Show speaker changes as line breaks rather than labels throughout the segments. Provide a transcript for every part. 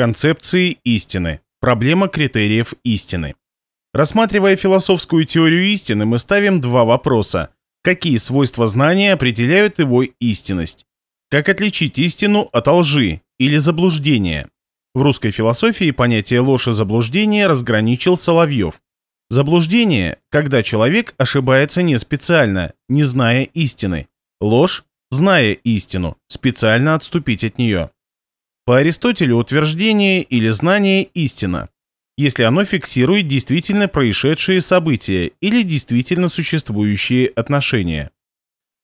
Концепции истины. Проблема критериев истины. Рассматривая философскую теорию истины, мы ставим два вопроса. Какие свойства знания определяют его истинность? Как отличить истину от лжи или заблуждения? В русской философии понятие ложь и заблуждение разграничил Соловьев. Заблуждение – когда человек ошибается не специально, не зная истины. Ложь – зная истину, специально отступить от нее. По Аристотелю утверждение или знание – истина, если оно фиксирует действительно происшедшие события или действительно существующие отношения.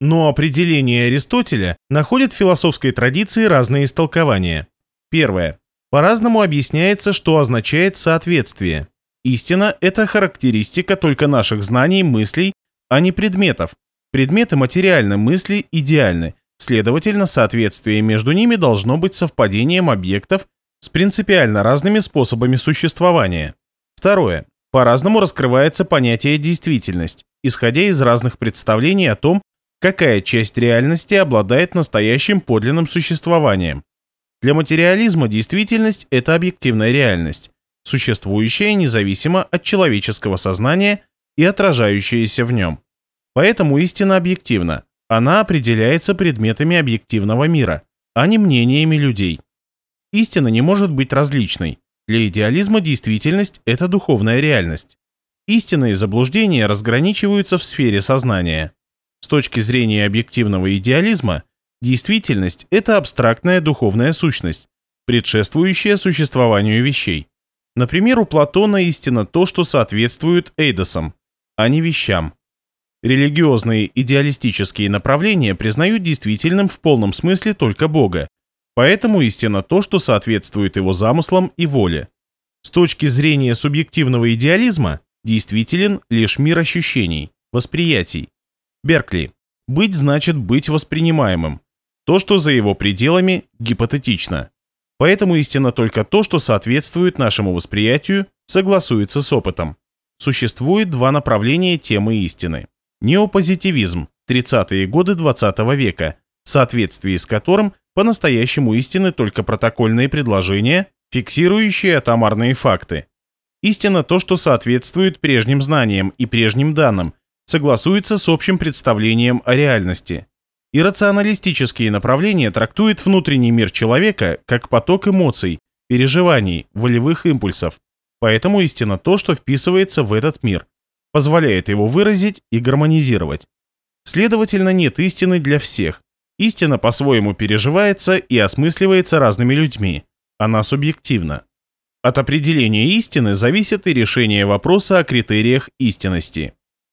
Но определение Аристотеля находит в философской традиции разные истолкования. Первое. По-разному объясняется, что означает соответствие. Истина – это характеристика только наших знаний, мыслей, а не предметов. Предметы материальны, мысли идеальны. Следовательно, соответствие между ними должно быть совпадением объектов с принципиально разными способами существования. Второе. По-разному раскрывается понятие «действительность», исходя из разных представлений о том, какая часть реальности обладает настоящим подлинным существованием. Для материализма действительность – это объективная реальность, существующая независимо от человеческого сознания и отражающаяся в нем. Поэтому истина объективна, она определяется предметами объективного мира, а не мнениями людей. Истина не может быть различной. Для идеализма действительность – это духовная реальность. Истина и заблуждение разграничиваются в сфере сознания. С точки зрения объективного идеализма, действительность – это абстрактная духовная сущность, предшествующая существованию вещей. Например, у Платона истина то, что соответствует эйдосам, а не вещам. Религиозные идеалистические направления признают действительным в полном смысле только Бога, поэтому истина то, что соответствует его замыслам и воле. С точки зрения субъективного идеализма действителен лишь мир ощущений, восприятий. Беркли. Быть значит быть воспринимаемым. То, что за его пределами, гипотетично. Поэтому истина только то, что соответствует нашему восприятию, согласуется с опытом. Существует два направления темы истины. Неопозитивизм, 30-е годы 20 -го века, в соответствии с которым по-настоящему истины только протокольные предложения, фиксирующие атомарные факты. Истина то, что соответствует прежним знаниям и прежним данным, согласуется с общим представлением о реальности. Иррационалистические направления трактуют внутренний мир человека как поток эмоций, переживаний, волевых импульсов. Поэтому истина то, что вписывается в этот мир, позволяет его выразить и гармонизировать. Следовательно, нет истины для всех. Истина по-своему переживается и осмысливается разными людьми. Она субъективна. От определения истины зависит и решение вопроса о критериях истинности.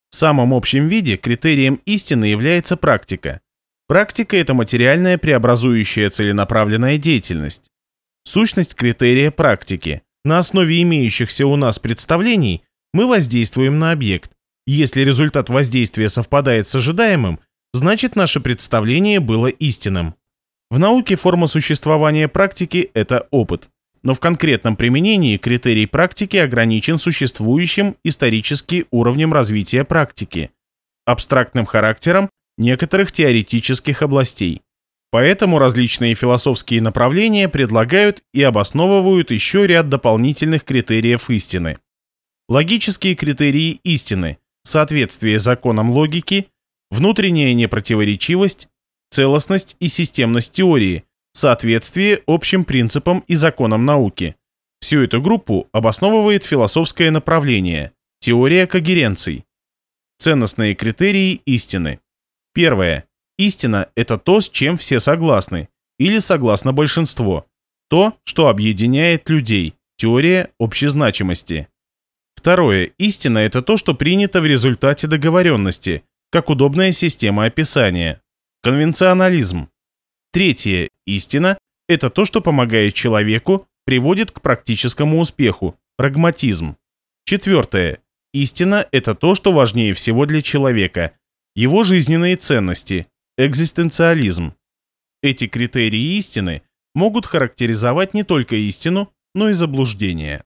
В самом общем виде критерием истины является практика. Практика – это материальная преобразующая целенаправленная деятельность. Сущность критерия практики. На основе имеющихся у нас представлений мы воздействуем на объект. Если результат воздействия совпадает с ожидаемым, значит наше представление было истинным. В науке форма существования практики – это опыт. Но в конкретном применении критерий практики ограничен существующим исторически уровнем развития практики, абстрактным характером некоторых теоретических областей. Поэтому различные философские направления предлагают и обосновывают еще ряд дополнительных критериев истины. Логические критерии истины, соответствие законам логики, внутренняя непротиворечивость, целостность и системность теории, соответствие общим принципам и законам науки. Всю эту группу обосновывает философское направление – теория когеренций. Ценностные критерии истины. Первое. Истина – это то, с чем все согласны, или согласно большинство. То, что объединяет людей. Теория общезначимости. Второе. Истина – это то, что принято в результате договоренности, как удобная система описания. Конвенционализм. Третье. Истина – это то, что помогает человеку, приводит к практическому успеху. Прагматизм. Четвертое. Истина – это то, что важнее всего для человека. Его жизненные ценности. Экзистенциализм. Эти критерии истины могут характеризовать не только истину, но и заблуждение.